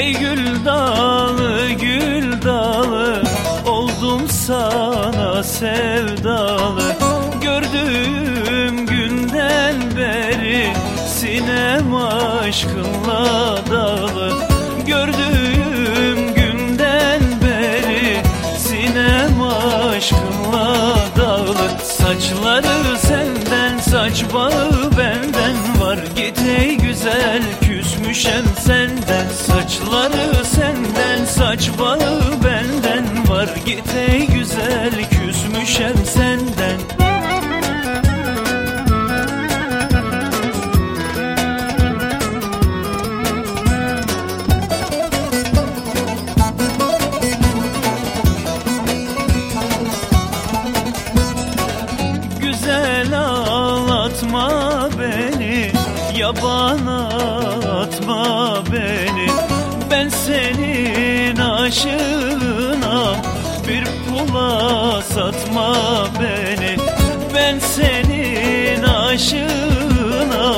Ey gül dalı gül dalı Oldum sana sevdalı. Gördüğüm günden beri Sinem aşkınla dalı. Gördüğüm günden beri Sinem aşkınla dalı. Saçları saç bağı benden var Git ey güzel küsmüşem senden. Saçları senden saç bağı benden var Git ey güzel küsmüşem senden ağlatma beni Yabana atma beni. Ben senin aşığına Bir pula satma beni. Ben senin aşığına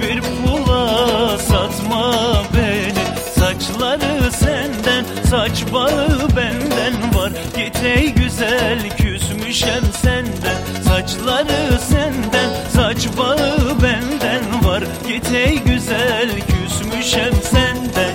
Bir pula satma beni. Saçları senden saç bağı benden var. Git ey güzel küsmüşem senden. Saçları senden saç bağı benden var Git ey güzel küsmüşem senden.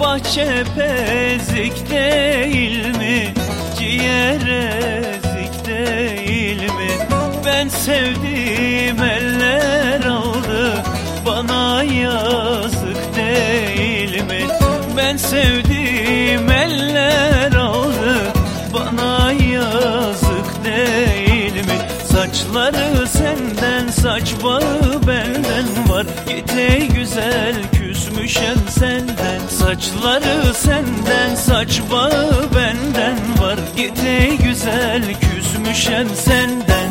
Bahçe pezik sevdiğim eller aldı. Bana yazık değil mi? Ben sevdiğim eller aldı. Bana yazık değil mi? Saçları senden saç bağı benden var. Git güzel küsmüşem senden. Saçları senden saç bağı benden var. Git güzel küsmüşem senden